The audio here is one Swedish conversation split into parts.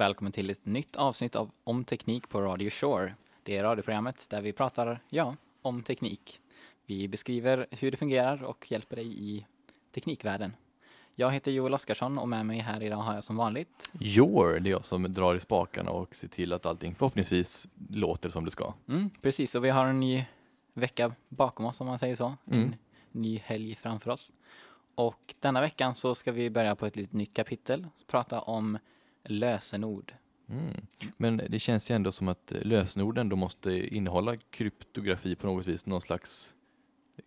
Välkommen till ett nytt avsnitt av Om Teknik på Radio Shore. Det är radioprogrammet där vi pratar, ja, om teknik. Vi beskriver hur det fungerar och hjälper dig i teknikvärlden. Jag heter Joel Oskarsson och med mig här idag har jag som vanligt Your, det är jag som drar i spakarna och ser till att allting förhoppningsvis låter som det ska. Mm, precis, och vi har en ny vecka bakom oss om man säger så. En Mm. ny helg framför oss. Och denna veckan så ska vi börja på ett litet nytt kapitel, prata om lösenord. Mm. Men det känns ju ändå som att lösenorden då måste innehålla kryptografi på något vis, någon slags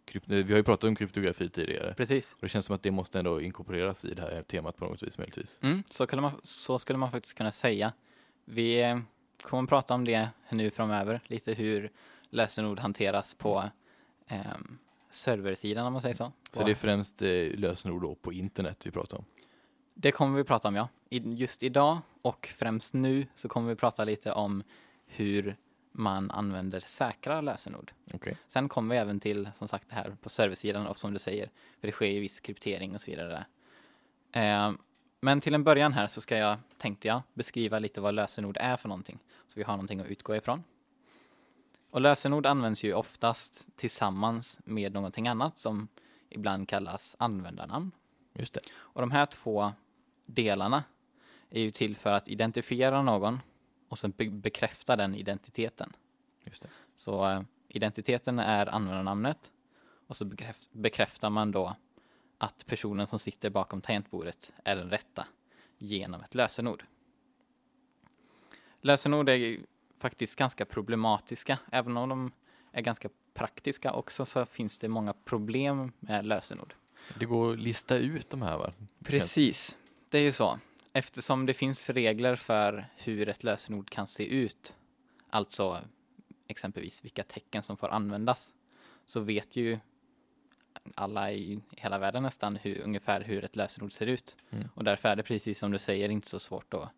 krypt- Vi har ju pratat om kryptografi tidigare. Precis. Och det känns som att det måste ändå inkorporeras i det här temat på något vis möjligtvis. Mm, så, skulle man, så skulle man faktiskt kunna säga. Vi eh, kommer att prata om det nu framöver, lite hur lösenord hanteras på ehm, serversidan om man säger så. Så det är främst eh, lösenord då på internet vi pratar om. Det kommer vi prata om, ja. Just idag och främst nu så kommer vi prata lite om hur man använder säkra lösenord. Okej. Sen kommer vi även till, som sagt, det här på serversidan och som du säger, för det sker ju viss kryptering och så vidare. där. Eh, men till en början här så ska jag, tänkte jag, beskriva lite vad lösenord är för någonting. Så vi har någonting att utgå ifrån. Och lösenord används ju oftast tillsammans med någonting annat som ibland kallas användarnamn. Just det. Och de här två delarna är ju till för att identifiera någon och sen be- bekräfta den identiteten. Just det. Så eh, identiteten är användarnamnet och så bekräft- bekräftar man då att personen som sitter bakom tangentbordet är den rätta genom ett lösenord. Lösenord är ju faktiskt ganska problematiska, även om de är ganska praktiska också så finns det många problem med lösenord. Det går att lista ut de här va? Precis, det är ju så. Eftersom det finns regler för hur ett lösenord kan se ut, alltså exempelvis vilka tecken som får användas, så vet ju alla i hela världen nästan hur, ungefär hur ett lösenord ser ut. Mm. Och därför är det precis som du säger inte så svårt att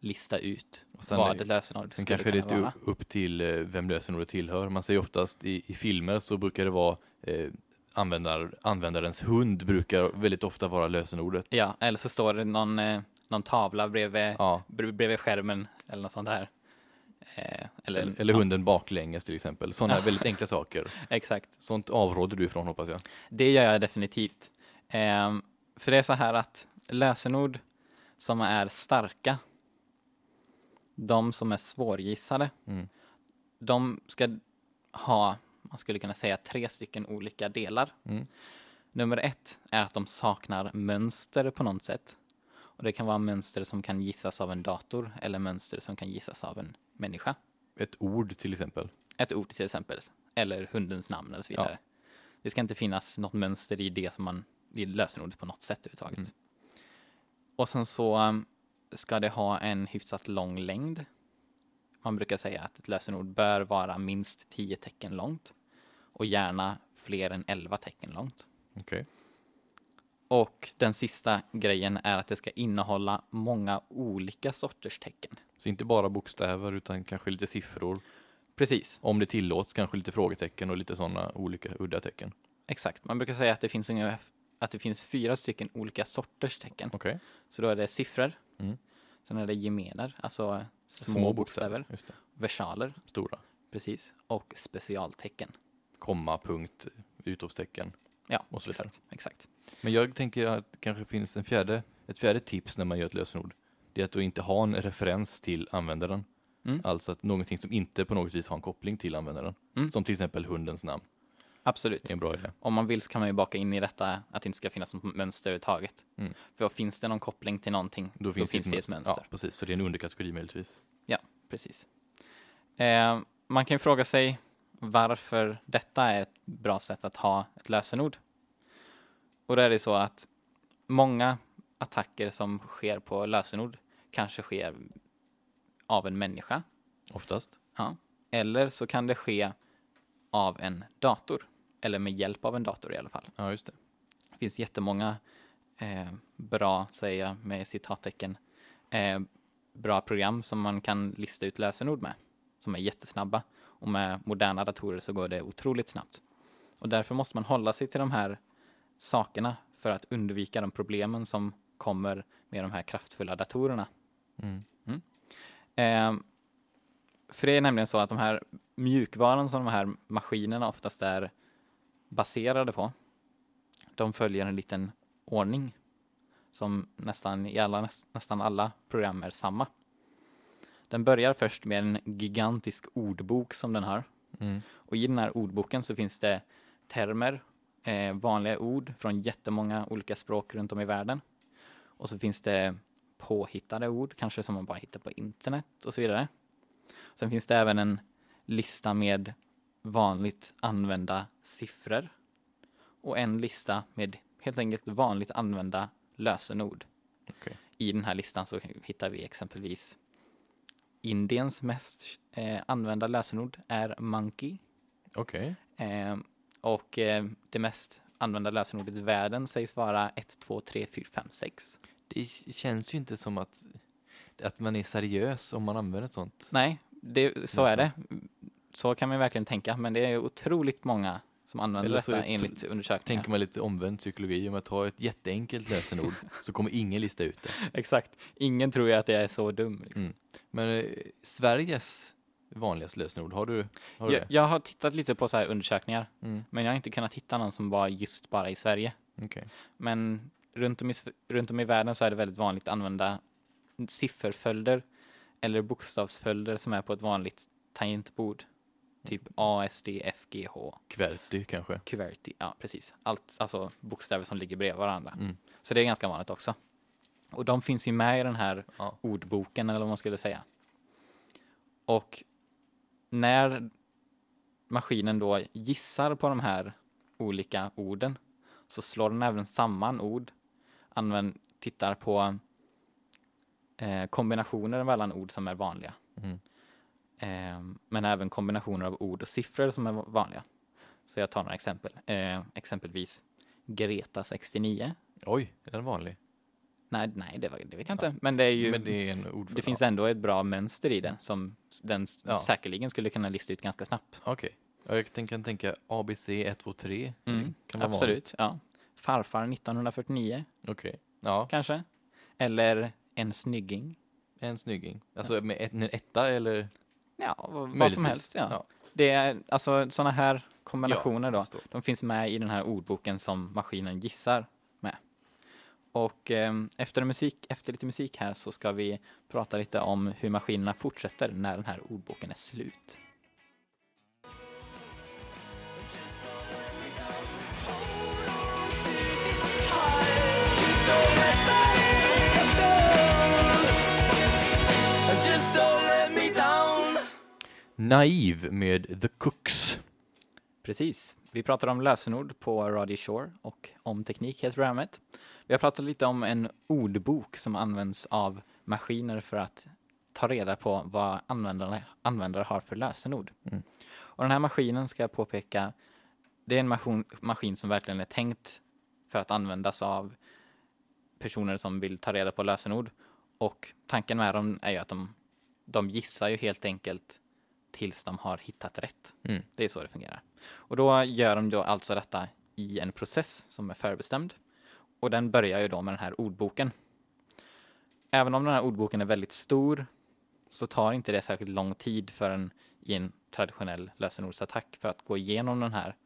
lista ut vad är- ett lösenord Sen skulle kanske det kunna är vara. upp- upp till eh, vem lösenordet tillhör. Man säger oftast i, i filmer så brukar det vara eh, användar, användarens hund brukar väldigt ofta vara lösenordet. Ja, eller så står det någon, eh, någon tavla bredvid, Ja. br- bredvid skärmen eller något sånt där. Eh, eller, Eller, eller hunden baklänges till exempel. Sådana väldigt enkla saker. Exakt. Sånt avråder du ifrån hoppas jag. Det gör jag definitivt. Ehm, för det är så här att lösenord som är starka, de som är svårgissade, Mm. de ska ha, man skulle kunna säga tre stycken olika delar. Mm. Nummer ett är att de saknar mönster på något sätt. Och det kan vara mönster som kan gissas av en dator eller mönster som kan gissas av en människa. Ett ord till exempel. Ett ord till exempel, eller hundens namn eller så vidare. Det ska inte finnas något mönster i det som man, i lösenordet på något sätt överhuvudtaget. Mm. Och sen så um, ska det ha en hyfsat lång längd. Man brukar säga att ett lösenord bör vara minst 10 tecken långt och gärna fler än 11 tecken långt. Okej. Och den sista grejen är att det ska innehålla många olika sorters tecken. Så inte bara bokstäver utan kanske lite siffror. Precis, Om det tillåts kanske lite frågetecken och lite sådana olika udda tecken. exakt. Man brukar säga att det finns ungefär att det finns fyra stycken olika sorters tecken. Okej. Så då är det siffror, Mm. sen är det gemener, alltså små, bokstäver, Just det. versaler, Stora. precis, och specialtecken. Komma, punkt, utropstecken. Ja, Och så vidare. exakt, exakt. Men jag tänker att det kanske finns en fjärde, ett fjärde tips när man gör ett lösenord. Det är att då inte ha en referens till användaren. Mm. Alltså att någonting som inte på något vis har en koppling till användaren. Mm. Som till exempel hundens namn. Absolut. En bra idé. Om man vill så kan man ju baka in i detta att det inte ska finnas något mönster överhuvudtaget. Mm. För finns det någon koppling till någonting, då finns, det ett mönster. Ja, precis. Så det är en underkategori möjligtvis. Precis. Eh, man kan ju fråga sig varför detta är ett bra sätt att ha ett lösenord. Och då är det så att många attacker som sker på lösenord kanske sker av en människa. Oftast. Ja. Eller så kan det ske av en dator. Eller med hjälp av en dator i alla fall. Ja, just det. Det finns jättemånga eh, bra, säger jag med citattecken, eh, bra program som man kan lista ut lösenord med. Som är jättesnabba. Och med moderna datorer så går det otroligt snabbt. Och därför måste man hålla sig till de här sakerna för att undvika de problemen som kommer med de här kraftfulla datorerna. Mm. Ehm, för det är nämligen så att de här mjukvaran som de här maskinerna oftast är baserade på, de följer en liten ordning som nästan i alla, näst, nästan alla program är samma. Den börjar först med en gigantisk ordbok som den har. Mm. Och i den här ordboken så finns det termer, eh, vanliga ord från jättemånga olika språk runt om i världen. Och så finns det påhittade ord, kanske som man bara hittar på internet och så vidare. Sen finns det även en lista med vanligt använda siffror och en lista med helt enkelt vanligt använda lösenord. Okej. I den här listan så hittar vi exempelvis Indiens mest eh, använda lösenord är monkey. Okej. Eh, och eh, det mest använda lösenordet i världen sägs vara 1, 2, 3, 4, 5, 6. Det känns ju inte som att, att man är seriös om man använder ett sånt. Nej, det, så är det. Så kan man verkligen tänka, men det är otroligt många som använder Eller så detta enligt undersökningar. Tänker man lite omvänd psykologi, om att ha ett jätteenkelt lösenord så kommer ingen lista ut det. Exakt. Ingen tror ju att jag är så dum. Liksom. Mm. Men eh, Sveriges vanligaste lösenord, har du, har du Jag, det? jag har tittat lite på så här undersökningar, Mm. men jag har inte kunnat hitta någon som var just bara i Sverige. Okej. Men runt om, i, runt om i världen så är det väldigt vanligt att använda sifferföljder eller bokstavsföljder som är på ett vanligt tangentbord. Typ A, S, D, F, G, H, Qwerty kanske? QWERTY. Ja, precis. Allt, alltså bokstäver som ligger bredvid varandra. Mm. Så det är ganska vanligt också. Och de finns ju med i den här Ja. ordboken eller vad man skulle säga. Och när maskinen då gissar på de här olika orden så slår den även samman ord, använd, tittar på eh, kombinationer mellan ord som är vanliga. Mm. Eh, men även kombinationer av ord och siffror som är vanliga. Så jag tar några exempel. Eh, exempelvis Greta 69. Oj, är den vanlig? Nej, nej det, var, det vet jag inte. Men det är ju Men det är det finns ändå ett bra mönster i den som den Ja. säkerligen skulle kunna lista ut ganska snabbt. Okej. Ja, jag kan kan tänka ABC 123. Mm, kan vara Absolut, ja. Farfar 1949 vanligt. Okej. Ja, kanske. Eller en snygging. en snygging. Alltså med ett, en etta eller? Ja, vad, vad som Möjligtvis. helst. Ja. Ja. Det är alltså sådana här kombinationer då. förstår. De finns med i den här ordboken som maskinen gissar med. Och ehm, efter, musik, efter lite musik här så ska vi prata lite om hur maskinerna fortsätter när den här ordboken är slut. Naiv med The Cooks. Precis. Vi pratar om lösenord på Radio Shore och om teknik heter programmet. Vi har pratat lite om en ordbok som används av maskiner för att ta reda på vad användarna, användare har för lösenord. Mm. Och den här maskinen ska jag påpeka, det är en maskin, maskin som verkligen är tänkt för att användas av personer som vill ta reda på lösenord. Och tanken med dem är ju att de, de gissar ju helt enkelt tills de har hittat rätt. Mm. Det är så det fungerar. Och då gör de då alltså detta i en process som är förbestämd. Och den börjar ju då med den här ordboken. Även om den här ordboken är väldigt stor så tar inte det särskilt lång tid för en i en traditionell lösenordsattack för att gå igenom den här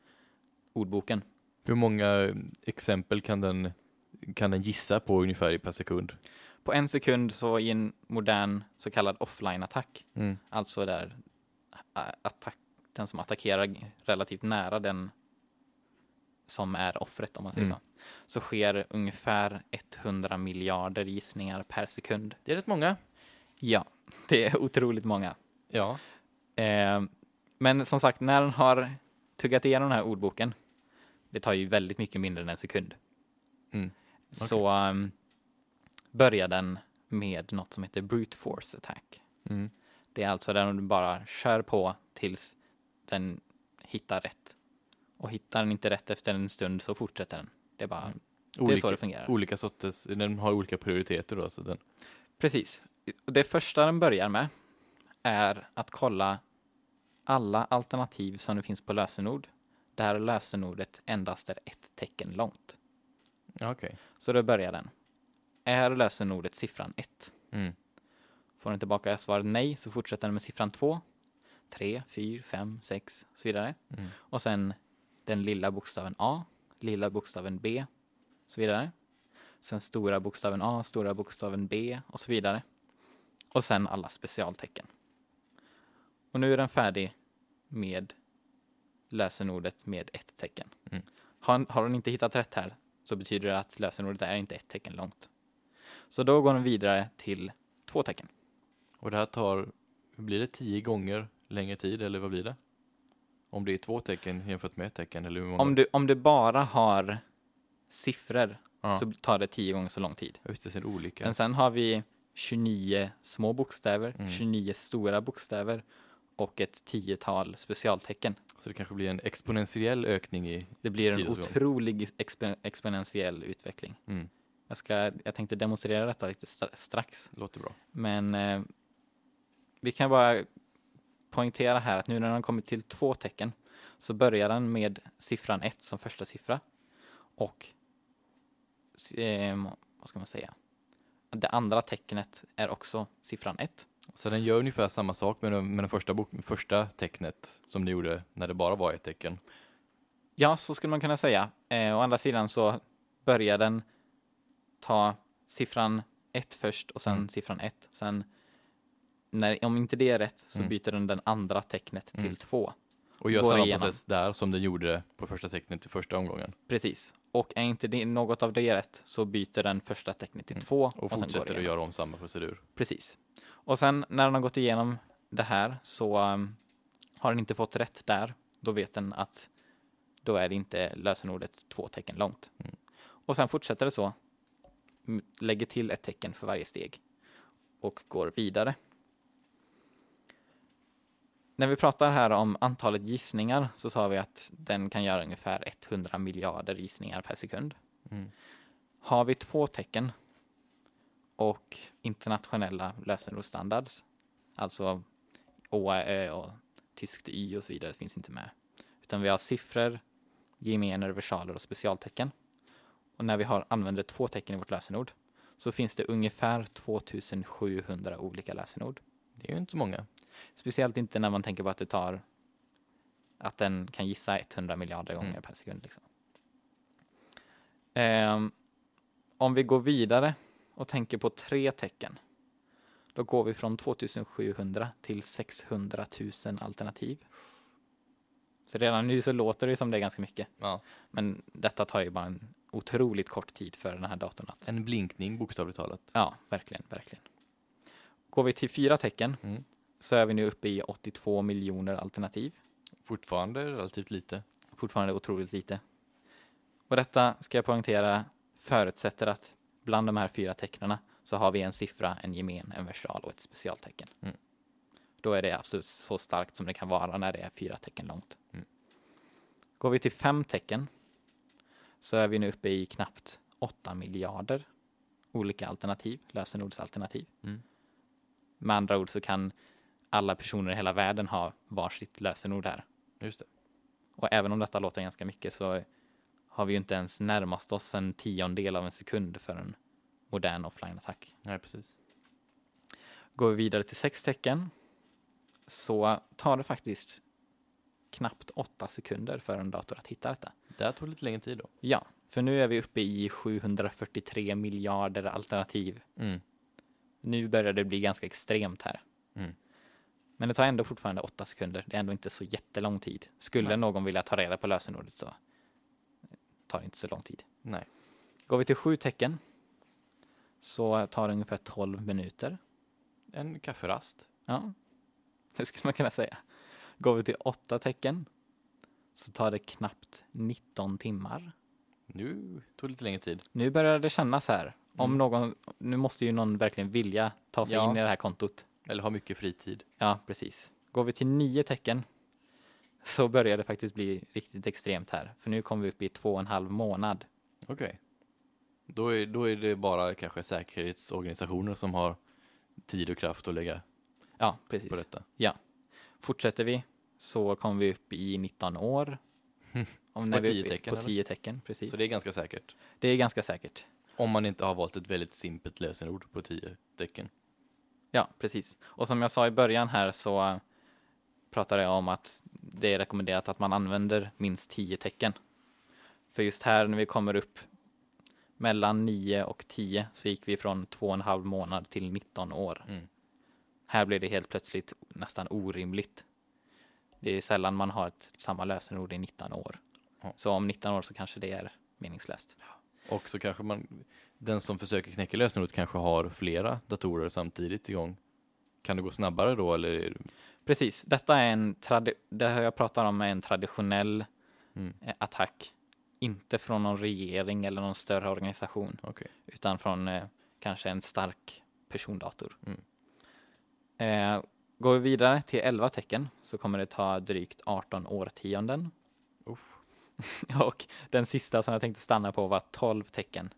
ordboken. Hur många exempel kan den, kan den gissa på ungefär per sekund? På en sekund så i en modern så kallad offline-attack, Mm. alltså där attack, den som attackerar relativt nära den som är offret om man säger Mm. så, så sker ungefär 100 miljarder gissningar per sekund. Det är rätt många. Ja, det är otroligt många. Ja. Eh, men som sagt, när den har tuggat igenom den här ordboken, det tar ju väldigt mycket mindre än en sekund, Mm. så um, börjar den med något som heter brute force attack. Mm. Det är alltså där du bara kör på tills den hittar rätt. Och hittar den inte rätt efter en stund så fortsätter den. Det är bara, Mm. det är Olika, så det fungerar. olika sorters, den har olika prioriteter då. Så den, Precis. Det första den börjar med är att kolla alla alternativ som det finns på lösenord där lösenordet endast är ett tecken långt. okej. Så då börjar den. Är lösenordet siffran 1? Mm. Får den tillbaka svaret nej så fortsätter den med siffran 2, 3, 4, 5, 6 och så vidare. Mm. Och sen den lilla bokstaven A, lilla bokstaven B och så vidare. Sen stora bokstaven A, stora bokstaven B och så vidare. Och sen alla specialtecken. Och nu är den färdig med lösenordet med ett tecken. Mm. Har, har den inte hittat rätt här så betyder det att lösenordet är inte ett tecken långt. Så då går den vidare till två tecken. Och det här tar, blir det tio gånger längre tid eller vad blir det? Om det är två tecken jämfört med ett tecken eller hur många? Om du, om du bara har siffror ja. så tar det tio gånger så lång tid. Just det, ser olika. Men sen har vi 29 små bokstäver, Mm. 29 stora bokstäver och ett tiotal specialtecken. Så det kanske blir en exponentiell ökning i... Det blir en otrolig expo- exponentiell utveckling. Mm, Jag, ska, jag tänkte demonstrera detta lite stra- strax, låter bra. men eh, vi kan bara poängtera här att nu när den kommit till två tecken så börjar den med siffran 1 som första siffra och eh, vad ska man säga? Det andra tecknet är också siffran 1. Så den gör ungefär samma sak med, den- med den första, bok, första tecknet som ni gjorde när det bara var ett tecken. Ja, så skulle man kunna säga. Eh, å andra sidan så börjar den ta siffran 1 först och sen Mm. siffran 1. Sen, när, om inte det är rätt så Mm. byter den den andra tecknet till Mm. 2. Och gör samma igenom. process där som den gjorde på första tecknet i första omgången. Precis. Och är inte det, något av det rätt så byter den första tecknet till Mm. 2 Och, och, fortsätter att göra om samma procedur. Precis. Och sen när den har gått igenom det här så um, har den inte fått rätt där. Då vet den att då är det inte lösenordet två tecken långt. Mm. Och sen fortsätter det så. Lägger till ett tecken för varje steg. Och går vidare. När vi pratar här om antalet gissningar så sa vi att den kan göra ungefär 100 miljarder gissningar per sekund. Mm. Har vi två tecken och internationella lösenordsstandards, alltså Å, Ö och tyskt Y och så vidare finns inte med. Utan vi har siffror, gemener, versaler och specialtecken. Och när vi har, använder två tecken i vårt lösenord så finns det ungefär 2700 olika lösenord. Det är ju inte så många. Speciellt inte när man tänker på att det tar att den kan gissa 100 miljarder gånger Mm. per sekund. Liksom. Ehm, om vi går vidare och tänker på tre tecken. Då går vi från 2700 till 600 000 alternativ. Så redan nu så låter det som det är ganska mycket. Ja. Men detta tar ju bara en otroligt kort tid för den här datorn att... En blinkning bokstavligt talat. Ja, verkligen, verkligen. Går vi till fyra tecken Mm. Så är vi nu uppe i 82 miljoner alternativ. Fortfarande relativt lite. Fortfarande otroligt lite. Och detta ska jag poängtera förutsätter att bland de här fyra tecknarna så har vi en siffra, en gemen, en versal och ett specialtecken. Mm. Då är det absolut så starkt som det kan vara när det är fyra tecken långt. Mm. Går vi till fem tecken så är vi nu uppe i knappt 8 miljarder olika alternativ, lösenordsalternativ. Mm. Med andra ord så kan alla personer i hela världen ha varsitt lösenord här. Just det. Och även om detta låter ganska mycket så har vi ju inte ens närmast oss en tiondel av en sekund för en modern offline-attack. Nej, precis. Går vi vidare till sex tecken så tar det faktiskt knappt åtta sekunder för en dator att hitta detta. Det här tog lite längre tid då. Ja, för nu är vi uppe i 743 miljarder alternativ. Mm. Nu börjar det bli ganska extremt här. Mm. Men det tar ändå fortfarande åtta sekunder. Det är ändå inte så jättelång tid. Skulle Nej. någon vilja ta reda på lösenordet så tar det inte så lång tid. Nej. Går vi till sju tecken så tar det ungefär 12 minuter. En kafferast. Ja, det skulle man kunna säga. Går vi till åtta tecken så tar det knappt 19 timmar. Nu tog det lite längre tid. Nu börjar det kännas här. Om Mm. någon, nu måste ju någon verkligen vilja ta sig Ja. in i det här kontot. Eller har mycket fritid. Ja, precis. Går vi till nio tecken så börjar det faktiskt bli riktigt extremt här. För nu kommer vi upp i två och en halv månad. Okej. Då, är, då är det bara kanske säkerhetsorganisationer som har tid och kraft att lägga Ja, på precis. detta. Fortsätter vi så kommer vi upp i 19 år. Om när På tio tecken, På eller? 10 tecken, precis. Så det är ganska säkert. det är ganska säkert. Om man inte har valt ett väldigt simpelt lösenord på tio tecken. Ja, precis. Och som jag sa i början här så pratade jag om att det är rekommenderat att man använder minst 10 tecken. För just här när vi kommer upp mellan 9 och 10 så gick vi från 2,5 månad till 19 år. Mm. Här blir det helt plötsligt nästan orimligt. Det är sällan man har ett samma lösenord i 19 år. Ja. Så om 19 år så kanske det är meningslöst. Och så kanske man, den som försöker knäcka lösenordet kanske har flera datorer samtidigt igång. Kan det gå snabbare då eller? Precis, detta är en det här jag pratar om är en traditionell Mm. eh, attack. Inte från någon regering eller någon större organisation, Okej. utan från eh, kanske en stark persondator. Mm. Eh, går vi vidare till 11 tecken så kommer det ta drygt 18 årtionden. Uff. Och den sista som jag tänkte stanna på var 12 tecken.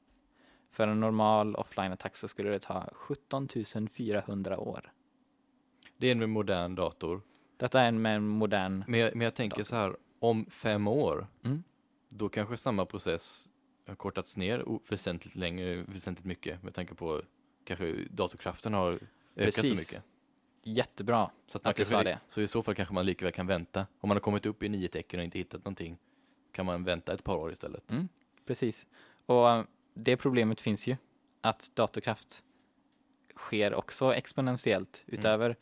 För en normal offline-attack så skulle det ta 17 400 år. Det är en modern dator. Detta är en med en modern... Men jag, men jag tänker Dator. så här, om fem år, Mm. då kanske samma process har kortats ner väsentligt längre, väsentligt mycket med tanke på kanske datorkraften har ökat så Precis. mycket. Jättebra Så, att man att du kanske, sa det. så i så fall kanske man lika väl kan vänta. Om man har kommit upp i nio tecken och inte hittat någonting kan man vänta ett par år istället. Mm, precis. Och det problemet finns ju, att datorkraft sker också exponentiellt. Utöver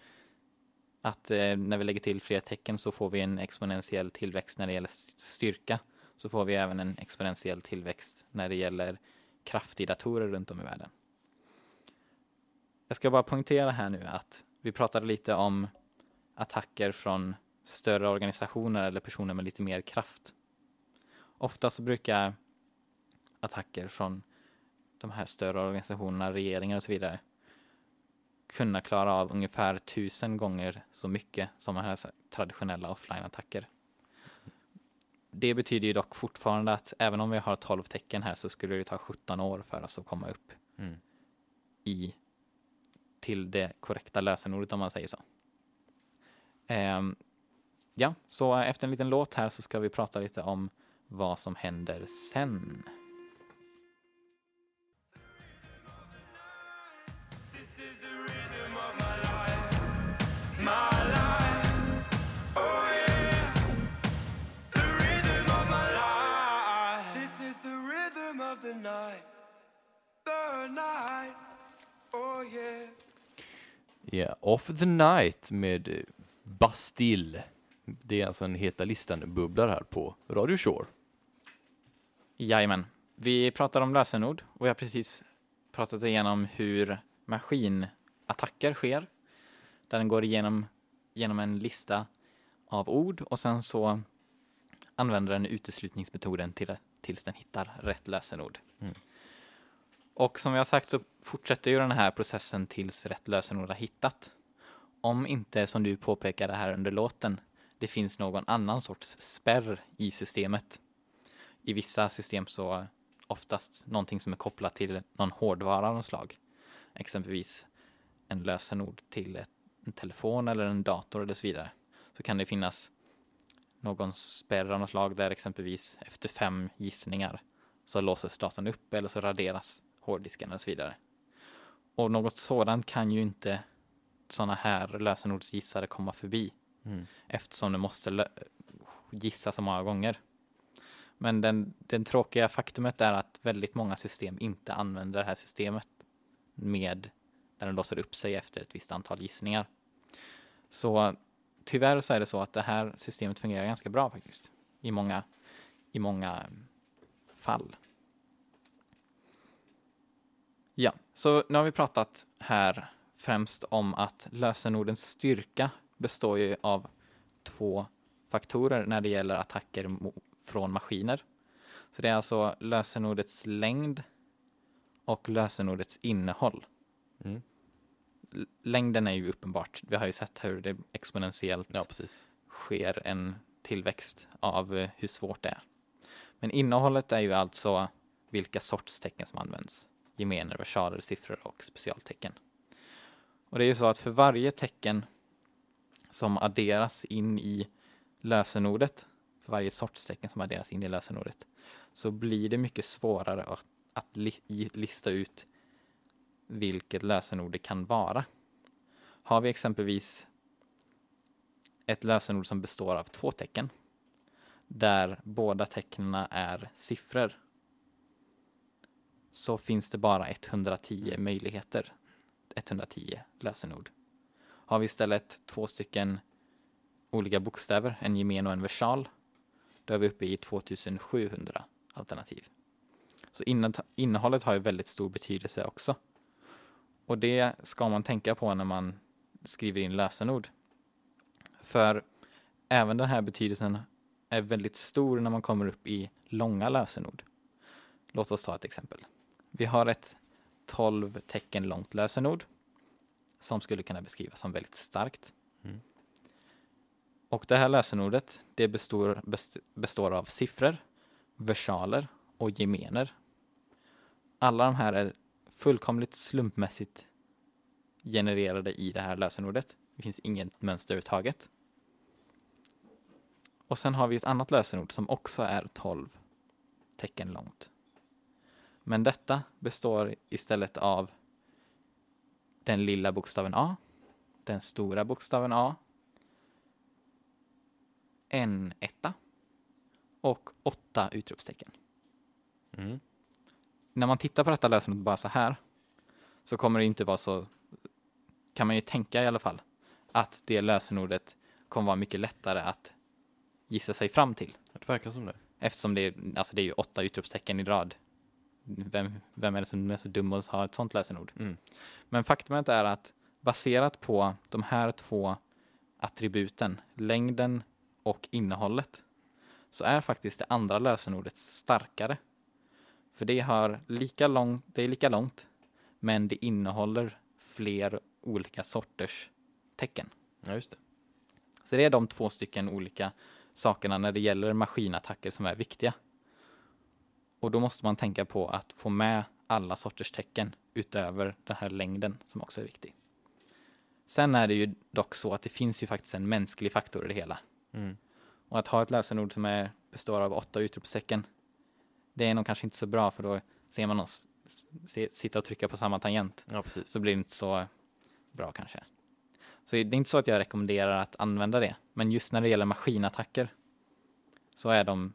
att eh, när vi lägger till fler tecken så får vi en exponentiell tillväxt när det gäller st- styrka. Så får vi även en exponentiell tillväxt när det gäller kraft i datorer runt om i världen. Jag ska bara poängtera här nu att vi pratade lite om attacker från större organisationer eller personer med lite mer kraft. Ofta så brukar attacker från de här större organisationerna, regeringar och så vidare kunna klara av ungefär tusen gånger så mycket som de här traditionella offline-attacker. Det betyder ju dock fortfarande att även om vi har 12 tecken här så skulle det ta 17 år för oss att komma upp Mm. i till det korrekta lösenordet om man säger så. Ehm, ja, så efter en liten låt här så ska vi prata lite om vad som händer sen. Yeah. Yeah, Off the Night med eh, Bastille. Det är alltså en Heta listan-bubblar här på Radio Shore. Jajamän. Vi pratar om lösenord och jag har precis pratat igenom hur maskinattacker sker. Där den går igenom genom en lista av ord och sen så använder den uteslutningsmetoden till, tills den hittar rätt lösenord. Mm. Och som vi har sagt så fortsätter ju den här processen tills rätt lösenord har hittat. Om inte, som du påpekade här under låten, det finns någon annan sorts spärr i systemet. I vissa system så oftast någonting som är kopplat till någon hårdvara av något slag. Exempelvis en lösenord till en telefon eller en dator eller så vidare. Så kan det finnas någon spärr av något slag där exempelvis efter fem gissningar så låses datorn upp eller så raderas hårddisken och så vidare. Och något sådant kan ju inte sådana här lösenordsgissare komma förbi Mm. eftersom det måste gissa så många gånger. Men den, den tråkiga faktumet är att väldigt många system inte använder det här systemet med där den låser upp sig efter ett visst antal gissningar. Så tyvärr så är det så att det här systemet fungerar ganska bra faktiskt i många, i många fall. Ja, så nu har vi pratat här främst om att lösenordens styrka består ju av två faktorer när det gäller attacker från maskiner. Så det är alltså lösenordets längd och lösenordets innehåll. Mm. Längden är ju uppenbart. Vi har ju sett hur det exponentiellt Ja, sker en tillväxt av eh, hur svårt det är. Men innehållet är ju alltså vilka sorts tecken som används. Gemener, versaler, siffror och specialtecken. Och det är ju så att för varje tecken som adderas in i lösenordet, för varje sorts tecken som adderas in i lösenordet, så blir det mycket svårare att, att li, lista ut vilket lösenord det kan vara. Har vi exempelvis ett lösenord som består av två tecken där båda tecknen är siffror så finns det bara 110 möjligheter. 110 lösenord. Har vi istället två stycken olika bokstäver, en gemen och en versal, då är vi uppe i 2700 alternativ. Så inne- innehållet har ju väldigt stor betydelse också. Och det ska man tänka på när man skriver in lösenord. För även den här betydelsen är väldigt stor när man kommer upp i långa lösenord. Låt oss ta ett exempel. Vi har ett 12 tecken långt lösenord som skulle kunna beskrivas som väldigt starkt. Mm. Och det här lösenordet det består, best, består av siffror, versaler och gemener. Alla de här är fullkomligt slumpmässigt genererade i det här lösenordet. Det finns inget mönster överhuvudtaget. Och sen har vi ett annat lösenord som också är 12 tecken långt. Men detta består istället av den lilla bokstaven A, den stora bokstaven A, en etta och åtta utropstecken. Mm. När man tittar på detta lösenord bara så här så kommer det inte vara så, kan man ju tänka i alla fall, att det lösenordet kommer vara mycket lättare att gissa sig fram till. Det verkar som det. Eftersom det är, alltså det är ju åtta utropstecken i rad. Vem, vem är det som är så dum och har ett sånt lösenord? Mm. Men faktumet är att baserat på de här två attributen, längden och innehållet, så är faktiskt det andra lösenordet starkare. För det har lika långt, det är lika långt, men det innehåller fler olika sorters tecken. Ja, just det. Så det är de två stycken olika sakerna när det gäller maskinattacker som är viktiga. Och då måste man tänka på att få med alla sorters tecken utöver den här längden som också är viktig. Sen är det ju dock så att det finns ju faktiskt en mänsklig faktor i det hela. Mm. Och att ha ett lösenord som är, består av åtta utropstecken, det är nog kanske inte så bra för då ser man oss se, sitta och trycka på samma tangent Ja, så blir det inte så bra kanske. Så det är inte så att jag rekommenderar att använda det, men just när det gäller maskinattacker så är de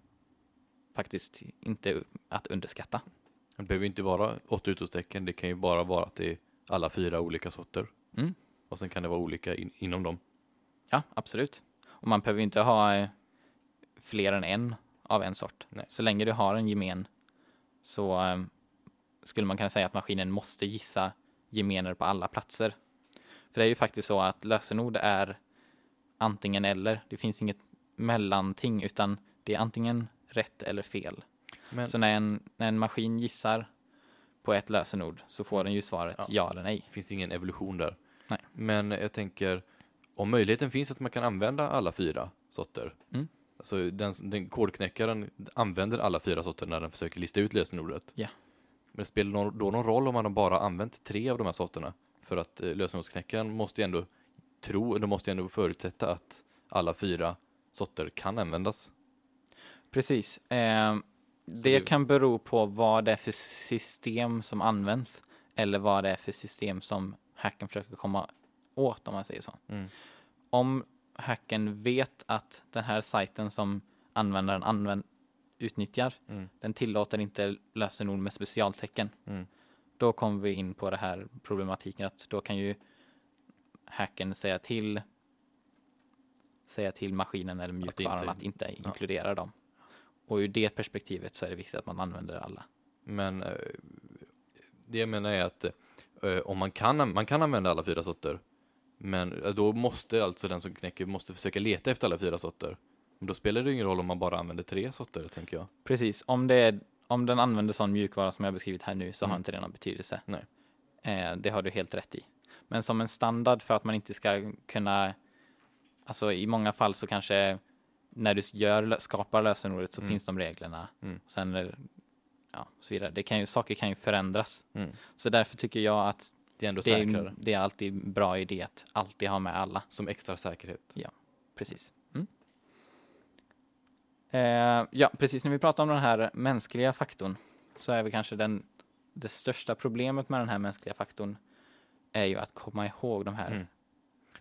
faktiskt inte att underskatta. Det behöver inte vara åtta utropstecken. Det kan ju bara vara att det är alla fyra olika sorter. Mm. Och sen kan det vara olika in, inom dem. Ja, absolut. Och man behöver inte ha eh, fler än en av en sort. Nej. Så länge du har en gemen så eh, skulle man kunna säga att maskinen måste gissa gemener på alla platser. För det är ju faktiskt så att lösenord är antingen eller. Det finns inget mellanting utan det är antingen rätt eller fel. Men Så när en, när en maskin gissar på ett lösenord så får den ju svaret Ja. ja, eller nej. det finns ingen evolution där. Nej. Men jag tänker, om möjligheten finns att man kan använda alla fyra sorter. Mm. Alltså den, den kodknäckaren använder alla fyra sorter när den försöker lista ut lösenordet. Ja. Men spelar det någon, då någon roll om man har bara använt tre av de här sorterna? För att eh, lösenordsknäckaren måste ju ändå tro, eller måste ju ändå förutsätta att alla fyra sorter kan användas. Precis. Eh, det kan bero på vad det är för system som används eller vad det är för system som hacken försöker komma åt om man säger så. Mm. Om hacken vet att den här sajten som användaren använd, utnyttjar, Mm. den tillåter inte lösenord med specialtecken. Mm. Då kommer vi in på det här problematiken att då kan ju hacken säga till säga till maskinen eller mjukvaran inte- att inte, ja. inkludera dem. Och ur det perspektivet så är det viktigt att man använder alla. Men eh, det jag menar är att eh, om man kan, man kan använda alla fyra sorter, men eh, då måste alltså den som knäcker måste försöka leta efter alla fyra sorter. Då spelar det ingen roll om man bara använder tre sorter, tänker jag. Precis, om, det är, om den använder sån mjukvara som jag beskrivit här nu så har Mm. inte det någon betydelse. Nej. Eh, det har du helt rätt i. Men som en standard för att man inte ska kunna, alltså i många fall så kanske när du gör, skapar lösenordet så Mm. finns de reglerna. Mm. Sen ja, så vidare. Det kan ju, saker kan ju förändras. Mm. Så därför tycker jag att Det är ändå det är, det är alltid bra idé att alltid ha med alla. som extra säkerhet. Precis. Mm. Eh, ja, precis. När vi pratar om den här mänskliga faktorn så är vi kanske den, det största problemet med den här mänskliga faktorn är ju att komma ihåg de här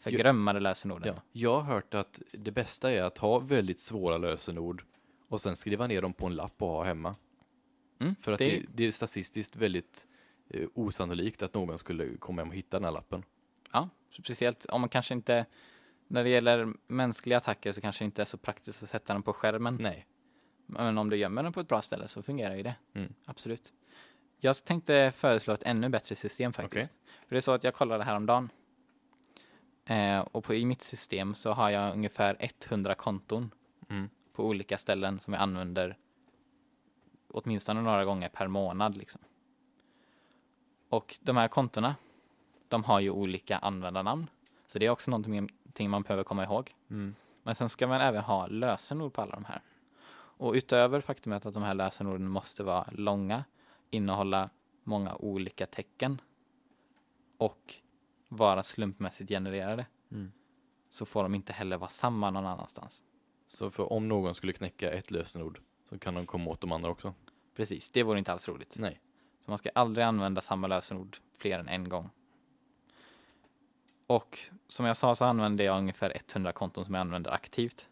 Mm. förgrömmade lösenorden. Ja. Jag har hört att det bästa är att ha väldigt svåra lösenord och sen skriva ner dem på en lapp och ha hemma. Mm, För att det, det, det är statistiskt väldigt eh, osannolikt att någon skulle komma hem och hitta den här lappen. Ja, speciellt om man kanske inte, när det gäller mänskliga attacker så kanske det inte är så praktiskt att sätta den på skärmen. Nej. Men om du gömmer den på ett bra ställe så fungerar ju det. Mm. Absolut. Jag tänkte föreslå ett ännu bättre system faktiskt. För det är så att jag kollade häromdagen. Eh, och på, i mitt system så har jag ungefär 100 konton Mm. på olika ställen som jag använder åtminstone några gånger per månad. Liksom. Och de här kontona, de har ju olika användarnamn. Så det är också någonting man behöver komma ihåg. Mm. Men sen ska man även ha lösenord på alla de här. Och utöver faktumet att de här lösenorden måste vara långa, innehålla många olika tecken och vara slumpmässigt genererade, Mm. så får de inte heller vara samma någon annanstans. Så för om någon skulle knäcka ett lösenord så kan de komma åt de andra också? Precis, det vore inte alls roligt. Nej. Så man ska aldrig använda samma lösenord fler än en gång. Och som jag sa så använder jag ungefär 100 konton som jag använder aktivt.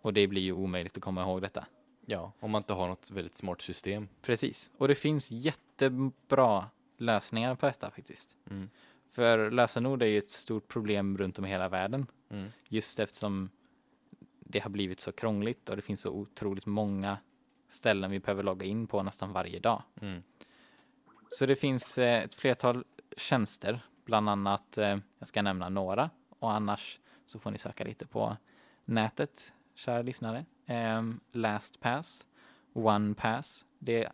Och det blir ju omöjligt att komma ihåg detta. Ja, om man inte har något väldigt smart system. Precis, och det finns jättebra lösningar på detta faktiskt. Mm. För lösenord är ju ett stort problem runt om i hela världen. Mm. Just eftersom det har blivit så krångligt och det finns så otroligt många ställen vi behöver logga in på nästan varje dag. Mm. Så det finns eh, ett flertal tjänster, bland annat, eh, jag ska nämna några och annars så får ni söka lite på nätet, kära lyssnare. Eh, LastPass, OnePass, det är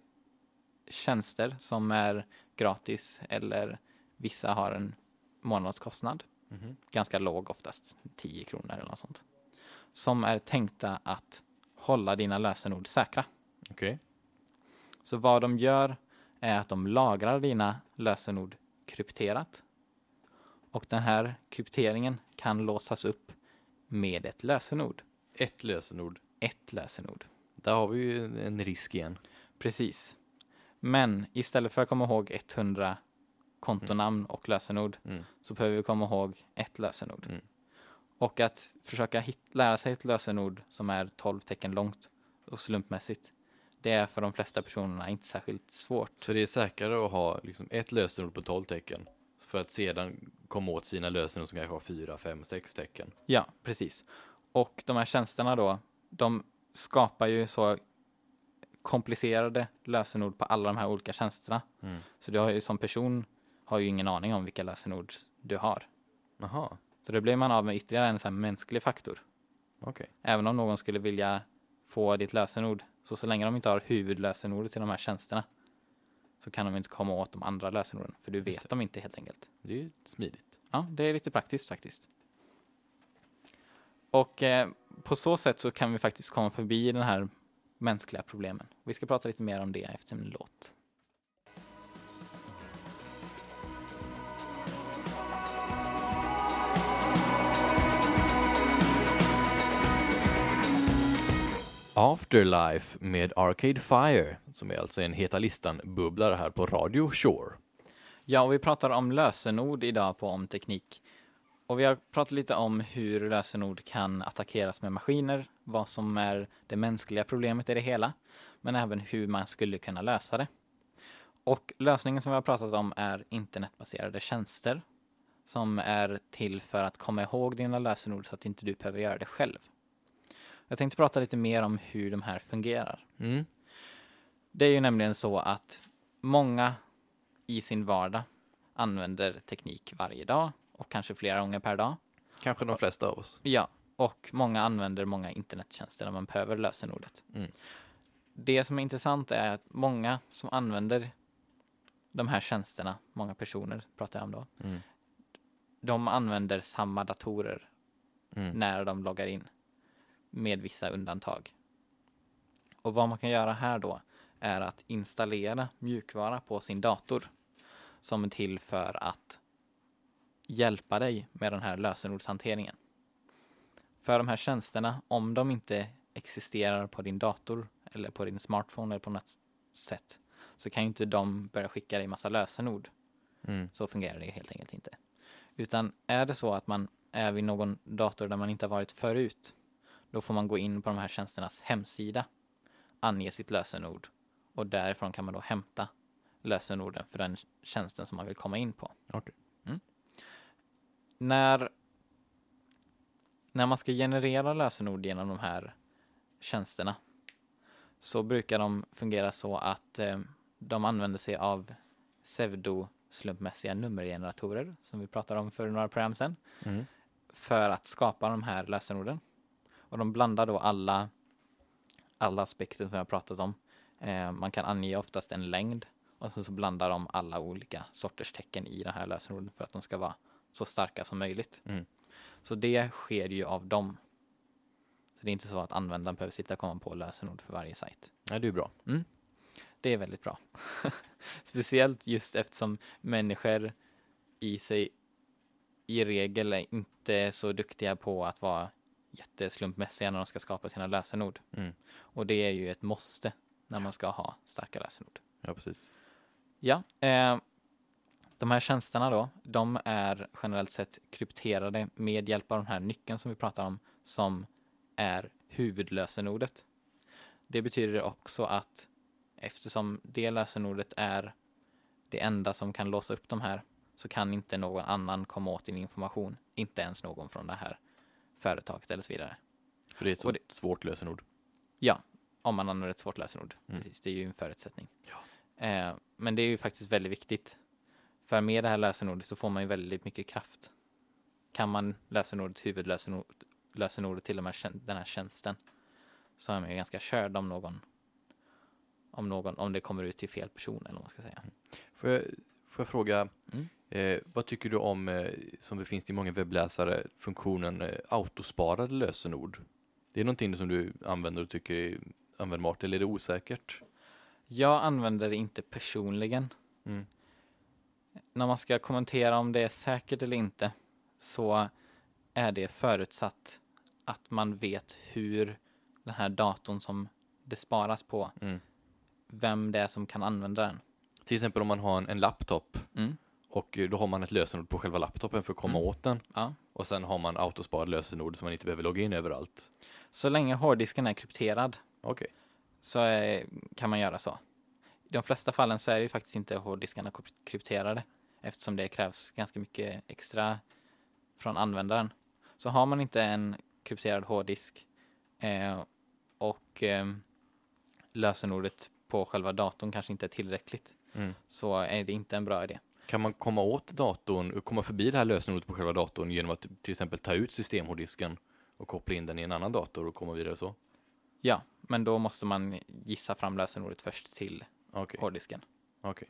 tjänster som är gratis eller vissa har en månadskostnad, Mhm. ganska låg oftast, 10 kronor eller något sånt, som är tänkta att hålla dina lösenord säkra. Okej. Så vad de gör är att de lagrar dina lösenord krypterat. Och den här krypteringen kan låsas upp med ett lösenord. Ett lösenord. Ett lösenord. Där har vi ju en risk igen. Precis. Men istället för att komma ihåg 100 kontonamn och lösenord Mm. så behöver vi komma ihåg ett lösenord. Mm. Och att försöka hit, lära sig ett lösenord som är 12 tecken långt och slumpmässigt, det är för de flesta personerna inte särskilt svårt. Så det är säkrare att ha liksom ett lösenord på 12 tecken för att sedan komma åt sina lösenord som kanske har 4, 5, 6 tecken. Ja, precis. Och de här tjänsterna då, de skapar ju så komplicerade lösenord på alla de här olika tjänsterna. Mm. Så du har ju som person har ju ingen aning om vilka lösenord du har. Jaha, Så då blir man av med ytterligare en sån här mänsklig faktor. okej. Även om någon skulle vilja få ditt lösenord, så så länge de inte har huvudlösenordet till de här tjänsterna så kan de inte komma åt de andra lösenorden, för du vet dem inte helt enkelt. Det är ju smidigt. Ja, det är lite praktiskt faktiskt. Och eh, på så sätt så kan vi faktiskt komma förbi den här mänskliga problemen. Vi ska prata lite mer om det efter en låt. Afterlife med Arcade Fire, som är alltså en Heta Listan-bubblare här på Radio Shore. Ja, och vi pratar om lösenord idag på Om Teknik. Och vi har pratat lite om hur lösenord kan attackeras med maskiner, vad som är det mänskliga problemet i det hela, men även hur man skulle kunna lösa det. Och lösningen som vi har pratat om är internetbaserade tjänster som är till för att komma ihåg dina lösenord så att inte du behöver göra det själv. Jag tänkte prata lite mer om hur de här fungerar. Mm. Det är ju nämligen så att många i sin vardag använder teknik varje dag och kanske flera gånger per dag. Kanske de flesta av oss. Ja, och många använder många internettjänster när man behöver lösenordet. Mm. Det som är intressant är att många som använder de här tjänsterna, många personer pratar jag om då, Mm. de använder samma datorer Mm. när de loggar in med vissa undantag. Och vad man kan göra här då är att installera mjukvara på sin dator som är till för att hjälpa dig med den här lösenordshanteringen. För de här tjänsterna, om de inte existerar på din dator eller på din smartphone eller på något sätt så kan ju inte de börja skicka dig massa lösenord Mm. så fungerar det helt enkelt inte. Utan är det så att man är vid någon dator där man inte har varit förut, då får man gå in på de här tjänsternas hemsida, ange sitt lösenord och därifrån kan man då hämta lösenorden för den tjänsten som man vill komma in på. Okej. Mm. När, när man ska generera lösenord genom de här tjänsterna så brukar de fungera så att eh, de använder sig av pseudo-slumpmässiga nummergeneratorer som vi pratade om för några program sedan Mm. för att skapa de här lösenorden. Och de blandar då alla, alla aspekter som jag pratat om. Eh, man kan ange oftast en längd och sen så blandar de alla olika sorters tecken i den här lösenorden för att de ska vara så starka som möjligt. Mm. Så det sker ju av dem. Så det är inte så att användaren behöver sitta och komma på lösenord för varje sajt. Ja, det är bra. Det är väldigt bra. Speciellt just eftersom människor i sig i regel är inte så duktiga på att vara jätteslumpmässiga när de ska skapa sina lösenord. Mm. Och det är ju ett måste när man ska ha starka lösenord. Ja, precis. Ja, eh, de här tjänsterna då, de är generellt sett krypterade med hjälp av den här nyckeln som vi pratar om som är huvudlösenordet. Det betyder också att eftersom det lösenordet är det enda som kan låsa upp de här så kan inte någon annan komma åt din information, inte ens någon från det här företaget eller så vidare. För det är ett så det- svårt lösenord. Ja, om man använder ett svårt lösenord. Mm. Precis, det är ju en förutsättning. Ja. Eh, men det är ju faktiskt väldigt viktigt. För med det här lösenordet så får man ju väldigt mycket kraft. Kan man lösenordet, huvudlösenordet lösenordet till och med tjän- den här tjänsten så är man ju ganska körd om någon om någon, om det kommer ut till fel person eller vad man ska säga. Får jag, får jag fråga, Mm. Eh, vad tycker du om, eh, som det finns i många webbläsare, funktionen eh, autosparade lösenord? Det är någonting som du använder och tycker är användbart, eller är det osäkert? Jag använder det inte personligen. Mm. när man ska kommentera om det är säkert eller inte så är det förutsatt att man vet hur den här datorn som det sparas på, Mm. vem det är som kan använda den. Till exempel om man har en, en laptop Mm. Och eh, då har man ett lösenord på själva laptopen för att komma Mm. åt den. Ja. Och sen har man autosparad lösenord så man inte behöver logga in överallt. Så länge hårddisken är krypterad Okej. så är, kan man göra så. I de flesta fallen så är ju faktiskt inte hårddiskarna kryp- krypterade eftersom det krävs ganska mycket extra från användaren. Så har man inte en krypterad hårddisk eh, och eh, lösenordet på själva datorn kanske inte är tillräckligt Mm. så är det inte en bra idé. Kan man komma åt datorn, komma förbi det här lösenordet på själva datorn genom att till exempel ta ut systemhårddisken och koppla in den i en annan dator och komma vidare så? Ja, men då måste man gissa fram lösenordet först till Okej, hårddisken. okej.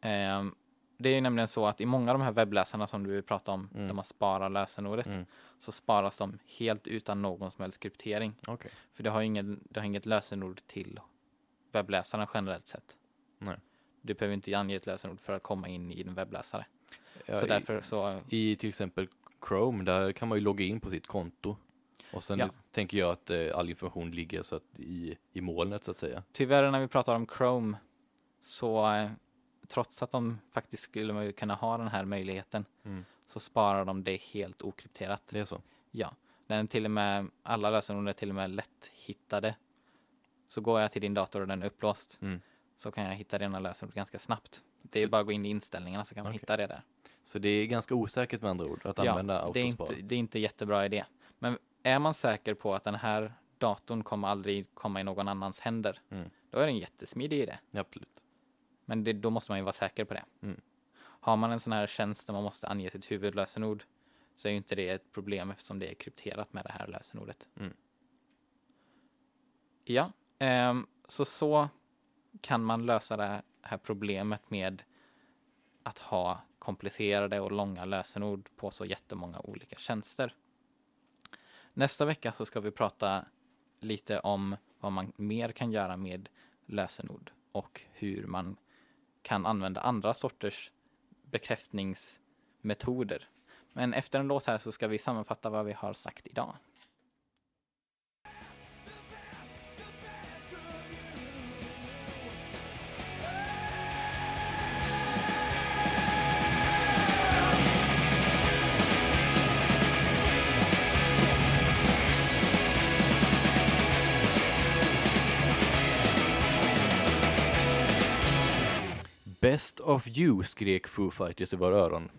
Ehm, det är ju nämligen så att i många av de här webbläsarna som du pratar om, Mm. där man sparar lösenordet, Mm. så sparas de helt utan någon som helst kryptering. Okej. För det har ingen, det har inget lösenord till webbläsarna generellt sett. Nej. Du behöver inte ange ett lösenord för att komma in i din webbläsare. Ja, så i- därför så, I till exempel Chrome, där kan man ju logga in på sitt konto. Och sen Ja. tänker jag att eh, all information ligger så att i, i molnet så att säga. tyvärr när vi pratar om Chrome, så eh, trots att de faktiskt skulle kunna ha den här möjligheten, Mm. så sparar de det helt okrypterat. Det är så. Ja, den till och med, alla lösenord är till och med lätthittade. Så går jag till din dator och den är upplåst Mm. Så kan jag hitta dina lösenord ganska snabbt. Det är Så- bara att gå in i inställningarna så kan man Okej. hitta det där. Så det är ganska osäkert med andra ord att använda det är, autospar. inte, det är inte jättebra idé. Men är man säker på att den här datorn kommer aldrig komma i någon annans händer, Mm. då är det en jättesmidig idé. Ja, absolut. Men det, då måste man ju vara säker på det. Mm. Har man en sån här tjänst där man måste ange sitt huvudlösenord så är ju inte det ett problem eftersom det är krypterat med det här lösenordet. Mm. Ja, ehm, så så kan man lösa det här problemet med att ha komplicerade och långa lösenord på så jättemånga olika tjänster. Nästa vecka så ska vi prata lite om vad man mer kan göra med lösenord och hur man kan använda andra sorters bekräftningsmetoder. Men efter en låt här så ska vi sammanfatta vad vi har sagt idag. Best of you, skrek Foo Fighters i våra öron.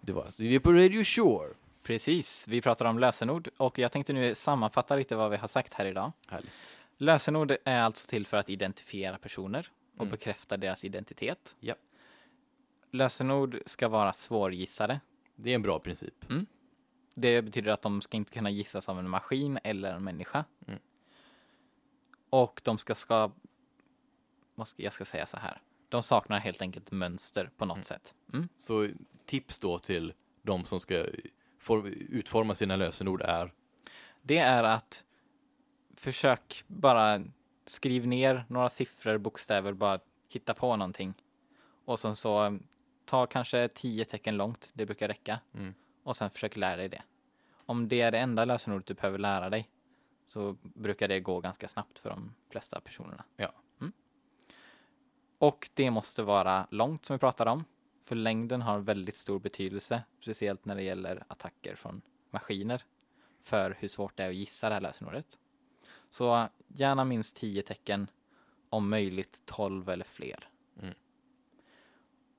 Det var alltså, vi är på Radio Shore. Precis, vi pratar om lösenord och jag tänkte nu sammanfatta lite vad vi har sagt här idag. Härligt. Lösenord är alltså till för att identifiera personer och Mm. bekräfta deras identitet. Ja. Lösenord ska vara svårgissade. Det är en bra princip. Det betyder att de ska inte kunna gissas av en maskin eller en människa. Mm. Och de ska ska jag ska säga så här. De saknar helt enkelt mönster på något Mm. sätt. Mm. Så tips då till de som ska for, utforma sina lösenord är Det är att försök bara skriv ner några siffror, bokstäver, bara hitta på någonting. Och sen så um, ta kanske tio tecken långt, det brukar räcka. Mm. Och sen försök lära dig det. Om det är det enda lösenordet du behöver lära dig så brukar det gå ganska snabbt för de flesta personerna. Ja. Och det måste vara långt som vi pratade om. För längden har väldigt stor betydelse, speciellt när det gäller attacker från maskiner för hur svårt det är att gissa det här lösenordet. Så gärna minst 10 tecken, om möjligt 12 eller fler. Mm.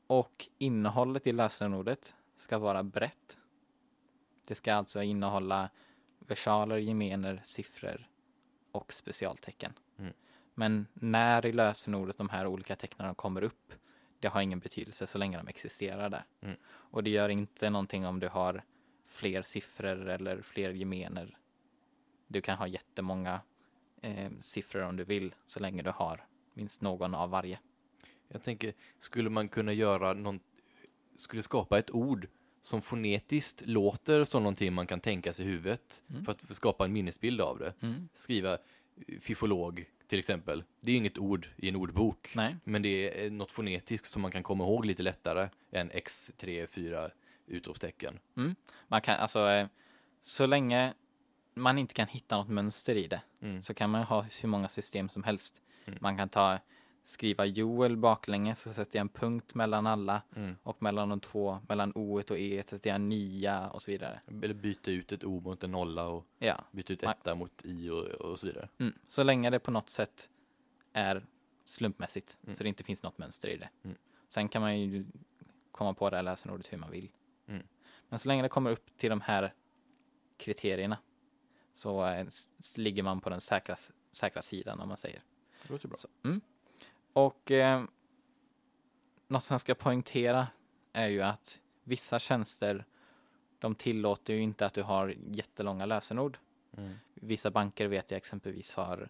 Och innehållet i lösenordet ska vara brett. Det ska alltså innehålla versaler, gemener, siffror och specialtecken. Men när i lösenordet de här olika tecknen kommer upp, det har ingen betydelse så länge de existerar där. Mm. Och det gör inte någonting om du har fler siffror eller fler gemener. Du kan ha jättemånga eh, siffror om du vill, så länge du har minst någon av varje. Jag tänker, skulle man kunna göra någon, skulle skapa ett ord som fonetiskt låter som någonting man kan tänka sig i huvudet Mm. för att skapa en minnesbild av det. Mm. Skriva eh, fifolog till exempel. Det är inget ord i en ordbok, Nej, men det är något fonetiskt som man kan komma ihåg lite lättare än x, 3, 4 utropstecken. man kan alltså eh, så länge man inte kan hitta något mönster i det Mm. så kan man ha hur många system som helst. Mm. Man kan ta skriva Joel baklänges så sätter jag en punkt mellan alla Mm. och mellan de två, mellan O och E sätter jag en nia och så vidare. Eller byta ut ett o mot en nolla och Ja, byta ut etta mot i och, och så vidare. mm. så länge det på något sätt är slumpmässigt Mm. så det inte finns något mönster i det. Mm. Sen kan man ju komma på det här lösenordet hur man vill. Mm. Men så länge det kommer upp till de här kriterierna så eh, ligger man på den säkra, säkra sidan om man säger. Det låter bra. Så, mm. Och eh, något som jag ska poängtera är ju att vissa tjänster de tillåter ju inte att du har jättelånga lösenord. Mm. Vissa banker vet jag exempelvis har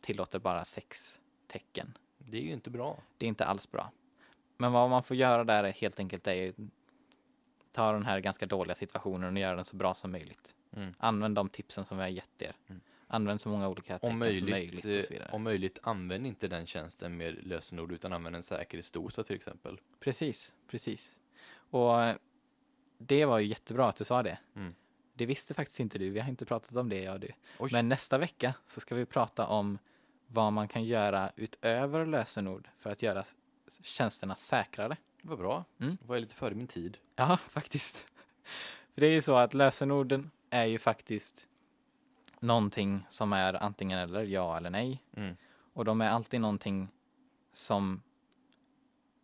tillåter bara sex tecken. Det är ju inte bra. Det är inte alls bra. Men vad man får göra där är helt enkelt är ju ta den här ganska dåliga situationen och göra den så bra som möjligt. Mm. Använd de tipsen som vi har gett er. Mm. Använd så många olika tecken Om möjligt, som möjligt och så vidare. om möjligt, använd inte den tjänsten med lösenord utan använd en säkerhetsdosa till exempel. Precis, precis. Och det var ju jättebra att du sa det. Mm. Det visste faktiskt inte du. Vi har inte pratat om det, jag och du. Oj. Men nästa vecka så ska vi prata om vad man kan göra utöver lösenord för att göra tjänsterna säkrare. Var bra. Mm. Var jag lite före min tid. Ja, faktiskt. För det är ju så att lösenorden är ju faktiskt någonting som är antingen eller, ja eller nej. Mm. Och de är alltid någonting som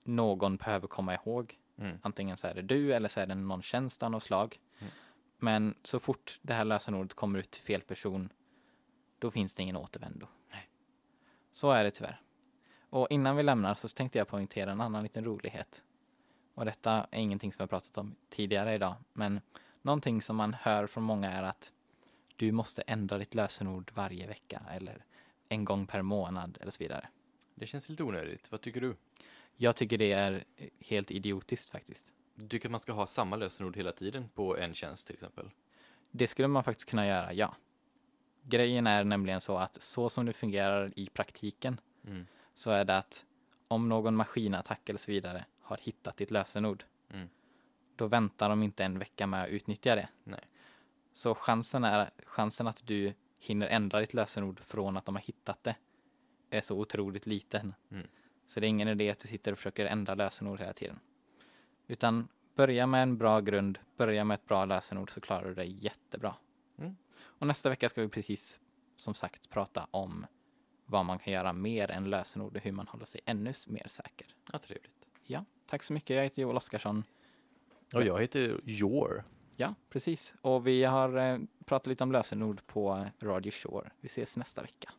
någon behöver komma ihåg. Mm. Antingen så är det du eller så är det någon tjänst av något slag. Mm. Men så fort det här lösenordet kommer ut till fel person, då finns det ingen återvändo. Nej. Så är det tyvärr. Och innan vi lämnar så tänkte jag poängtera en annan liten rolighet. Och detta är ingenting som jag pratat om tidigare idag, men någonting som man hör från många är att du måste ändra ditt lösenord varje vecka eller en gång per månad eller så vidare. Det känns lite onödigt. Vad tycker du? Jag tycker det är helt idiotiskt faktiskt. Du tycker att man ska ha samma lösenord hela tiden på en tjänst till exempel? Det skulle man faktiskt kunna göra, ja. Grejen är nämligen så att så som det fungerar i praktiken Mm. så är det att om någon maskinattack eller så vidare har hittat ditt lösenord, Mm. då väntar de inte en vecka med att utnyttja det. Nej. Så chansen, är, chansen att du hinner ändra ditt lösenord från att de har hittat det är så otroligt liten. Mm. Så det är ingen idé att du sitter och försöker ändra lösenord hela tiden. Utan börja med en bra grund, börja med ett bra lösenord så klarar du dig jättebra. Mm. Och nästa vecka ska vi precis som sagt prata om vad man kan göra mer än lösenord och hur man håller sig ännu mer säker. Ja, trevligt. Ja, tack så mycket. Jag heter Joel Oskarsson. Och jag heter Jor. Ja, precis. Och vi har eh, pratat lite om lösenord på eh, Radio Shore. Vi ses nästa vecka.